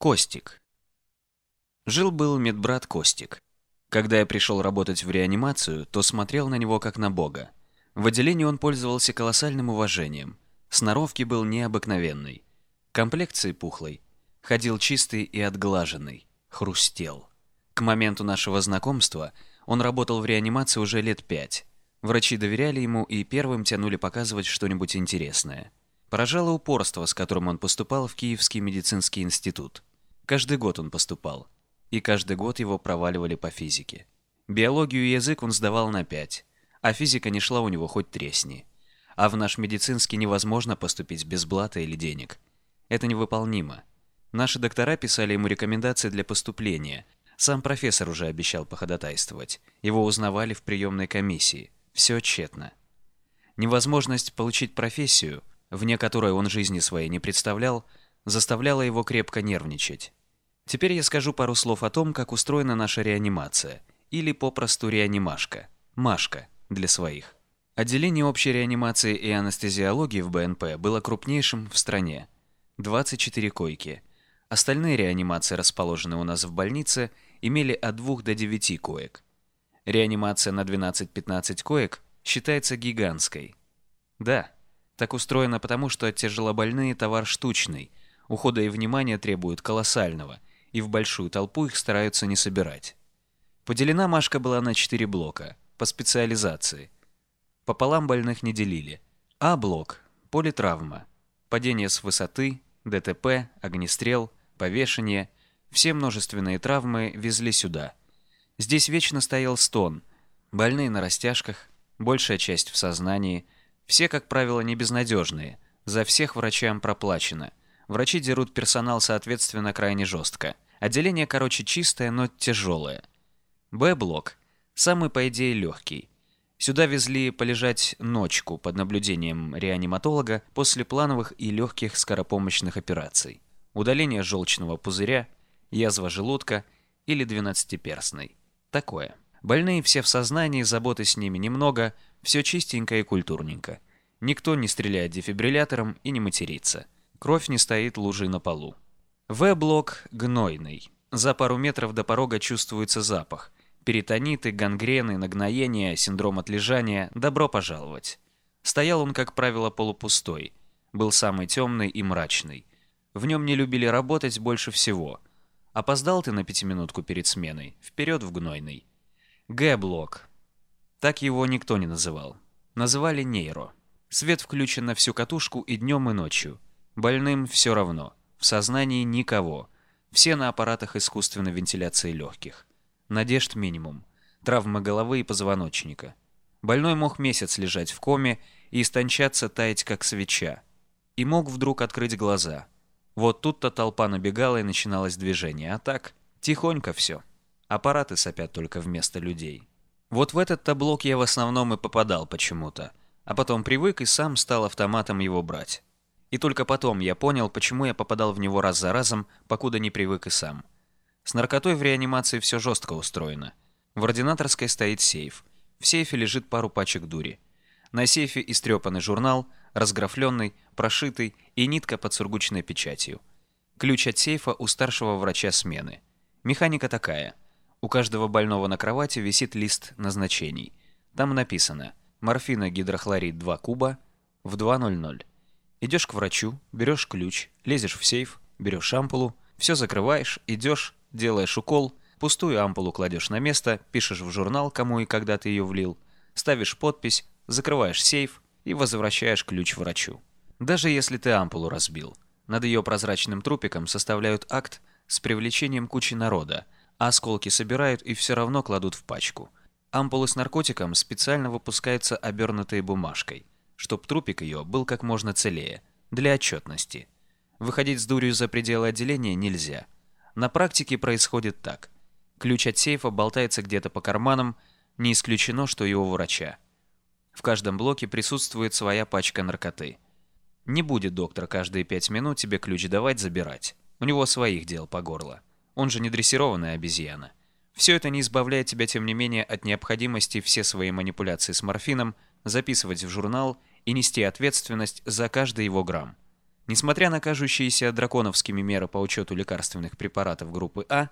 Костик. Жил-был медбрат Костик. Когда я пришел работать в реанимацию, то смотрел на него как на бога. В отделении он пользовался колоссальным уважением. Сноровки был необыкновенный. Комплекции пухлой. Ходил чистый и отглаженный. Хрустел. К моменту нашего знакомства он работал в реанимации уже лет пять. Врачи доверяли ему и первым тянули показывать что-нибудь интересное. Поражало упорство, с которым он поступал в Киевский медицинский институт. Каждый год он поступал. И каждый год его проваливали по физике. Биологию и язык он сдавал на 5, а физика не шла у него хоть тресни. А в наш медицинский невозможно поступить без блата или денег. Это невыполнимо. Наши доктора писали ему рекомендации для поступления. Сам профессор уже обещал походатайствовать. Его узнавали в приемной комиссии. Все тщетно. Невозможность получить профессию, вне которой он жизни своей не представлял, заставляла его крепко нервничать. Теперь я скажу пару слов о том, как устроена наша реанимация, или попросту реанимашка, Машка для своих. Отделение общей реанимации и анестезиологии в БНП было крупнейшим в стране. 24 койки. Остальные реанимации, расположенные у нас в больнице, имели от 2 до 9 коек. Реанимация на 12-15 коек считается гигантской. Да, так устроено потому, что тяжелобольные товар штучный, ухода и внимания требуют колоссального – и в большую толпу их стараются не собирать. Поделена Машка была на четыре блока, по специализации. Пополам больных не делили. А-блок – политравма, падение с высоты, ДТП, огнестрел, повешение – все множественные травмы везли сюда. Здесь вечно стоял стон, больные на растяжках, большая часть в сознании, все, как правило, не безнадежные, за всех врачам проплачено. Врачи дерут персонал, соответственно, крайне жестко. Отделение, короче, чистое, но тяжелое. Б-блок. Самый, по идее, легкий. Сюда везли полежать ночку под наблюдением реаниматолога после плановых и легких скоропомощных операций. Удаление желчного пузыря, язва желудка или двенадцатиперстной. Такое. Больные все в сознании, заботы с ними немного, все чистенько и культурненько. Никто не стреляет дефибриллятором и не матерится. Кровь не стоит лужей на полу. В-блок гнойный. За пару метров до порога чувствуется запах. Перитониты, гангрены, нагноения, синдром отлежания. Добро пожаловать. Стоял он, как правило, полупустой. Был самый темный и мрачный. В нем не любили работать больше всего. Опоздал ты на пятиминутку перед сменой. Вперед в гнойный. Г-блок. Так его никто не называл. Называли нейро. Свет включен на всю катушку и днем, и ночью. Больным все равно. В сознании никого. Все на аппаратах искусственной вентиляции легких. Надежд минимум. Травмы головы и позвоночника. Больной мог месяц лежать в коме и истончаться, таять как свеча. И мог вдруг открыть глаза. Вот тут-то толпа набегала и начиналось движение. А так, тихонько все. Аппараты сопят только вместо людей. Вот в этот таблок я в основном и попадал почему-то. А потом привык и сам стал автоматом его брать. И только потом я понял, почему я попадал в него раз за разом, покуда не привык и сам. С наркотой в реанимации все жестко устроено. В ординаторской стоит сейф. В сейфе лежит пару пачек дури. На сейфе истрепанный журнал, разграфленный, прошитый и нитка под сургучной печатью. Ключ от сейфа у старшего врача смены. Механика такая. У каждого больного на кровати висит лист назначений. Там написано морфина гидрохлорид 2 куба в 2.00. Идешь к врачу, берешь ключ, лезешь в сейф, берешь ампулу, все закрываешь, идешь, делаешь укол, пустую ампулу кладешь на место, пишешь в журнал, кому и когда ты ее влил, ставишь подпись, закрываешь сейф и возвращаешь ключ врачу. Даже если ты ампулу разбил, над ее прозрачным трупиком составляют акт с привлечением кучи народа, а осколки собирают и все равно кладут в пачку. Ампулы с наркотиком специально выпускаются обернутые бумажкой – чтоб трупик ее был как можно целее, для отчетности. Выходить с дурью за пределы отделения нельзя. На практике происходит так. Ключ от сейфа болтается где-то по карманам, не исключено, что и у врача. В каждом блоке присутствует своя пачка наркоты. Не будет доктор каждые пять минут тебе ключ давать, забирать. У него своих дел по горло. Он же не дрессированная обезьяна. Все это не избавляет тебя, тем не менее, от необходимости все свои манипуляции с морфином записывать в журнал и нести ответственность за каждый его грамм. Несмотря на кажущиеся драконовскими меры по учету лекарственных препаратов группы А,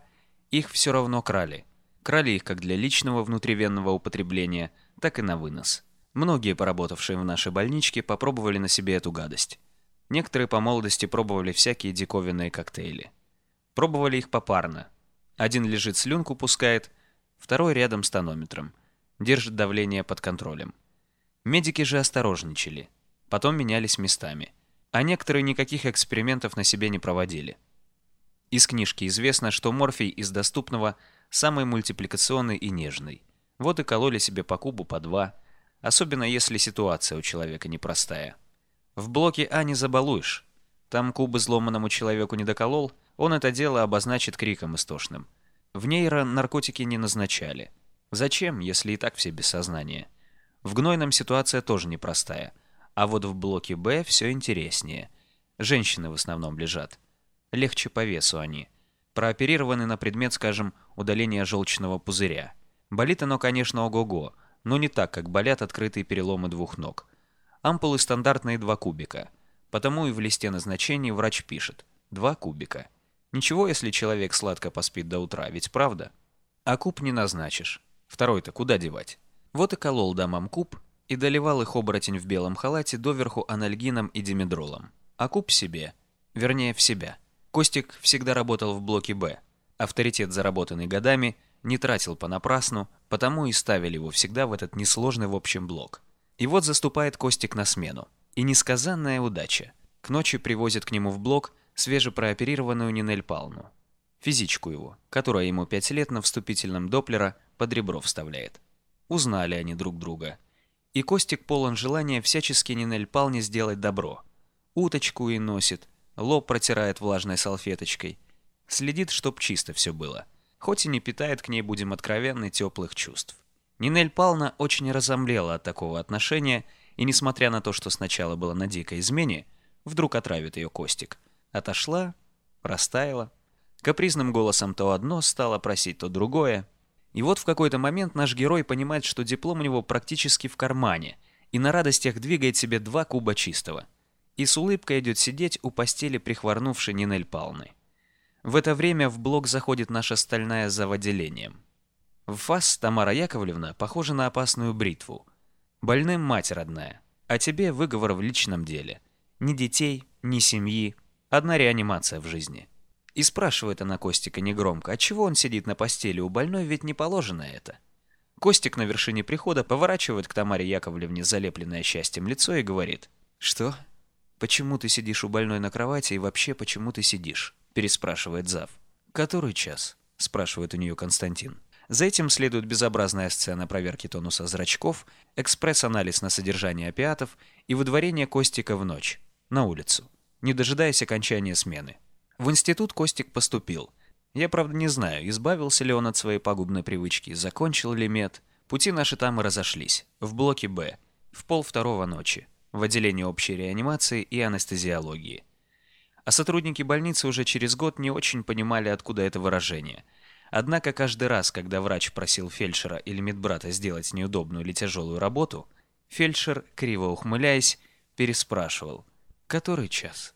их все равно крали. Крали их как для личного внутривенного употребления, так и на вынос. Многие, поработавшие в нашей больничке, попробовали на себе эту гадость. Некоторые по молодости пробовали всякие диковинные коктейли. Пробовали их попарно. Один лежит слюнку пускает, второй рядом с тонометром. Держит давление под контролем. Медики же осторожничали. Потом менялись местами. А некоторые никаких экспериментов на себе не проводили. Из книжки известно, что морфий из доступного самый мультипликационный и нежный. Вот и кололи себе по кубу по два, особенно если ситуация у человека непростая. В блоке А не забалуешь. Там кубы зломанному человеку не доколол, он это дело обозначит криком истошным. В нейро наркотики не назначали. Зачем, если и так все без сознания? В гнойном ситуация тоже непростая. А вот в блоке Б все интереснее. Женщины в основном лежат. Легче по весу они. Прооперированы на предмет, скажем, удаления желчного пузыря. Болит оно, конечно, ого-го, но не так, как болят открытые переломы двух ног. Ампулы стандартные 2 кубика. Потому и в листе назначений врач пишет 2 кубика. Ничего, если человек сладко поспит до утра, ведь правда? А куб не назначишь. Второй-то куда девать? Вот и колол дамам куб и доливал их оборотень в белом халате доверху анальгином и димедролом. А куб себе, вернее в себя. Костик всегда работал в блоке «Б». Авторитет, заработанный годами, не тратил понапрасну, потому и ставили его всегда в этот несложный в общем блок. И вот заступает Костик на смену. И несказанная удача. К ночи привозят к нему в блок свежепрооперированную Нинель Палну. Физичку его, которая ему пять лет на вступительном Доплера под ребро вставляет. Узнали они друг друга. И Костик полон желания всячески Нинель Палне сделать добро. Уточку и носит, лоб протирает влажной салфеточкой. Следит, чтоб чисто все было. Хоть и не питает к ней, будем откровенны, теплых чувств. Нинель Павловна очень разомлела от такого отношения, и несмотря на то, что сначала было на дикой измене, вдруг отравит ее Костик. Отошла, растаяла. Капризным голосом то одно стала просить, то другое. И вот в какой-то момент наш герой понимает, что диплом у него практически в кармане, и на радостях двигает себе два куба чистого – и с улыбкой идет сидеть у постели прихворнувшей Нинель Палны. В это время в блок заходит наша стальная за отделением. В фас Тамара Яковлевна похожа на опасную бритву. Больным мать родная, а тебе выговор в личном деле. Ни детей, ни семьи, одна реанимация в жизни. И спрашивает она Костика негромко, а чего он сидит на постели у больной, ведь не положено это. Костик на вершине прихода поворачивает к Тамаре Яковлевне залепленное счастьем лицо и говорит, «Что? «Почему ты сидишь у больной на кровати и вообще почему ты сидишь?» – переспрашивает Зав. «Который час?» – спрашивает у нее Константин. За этим следует безобразная сцена проверки тонуса зрачков, экспресс-анализ на содержание опиатов и выдворение Костика в ночь, на улицу, не дожидаясь окончания смены. В институт Костик поступил. Я, правда, не знаю, избавился ли он от своей пагубной привычки, закончил ли мед. Пути наши там и разошлись, в блоке «Б», в пол второго ночи в отделении общей реанимации и анестезиологии. А сотрудники больницы уже через год не очень понимали, откуда это выражение. Однако каждый раз, когда врач просил фельдшера или медбрата сделать неудобную или тяжелую работу, фельдшер, криво ухмыляясь, переспрашивал «Который час?».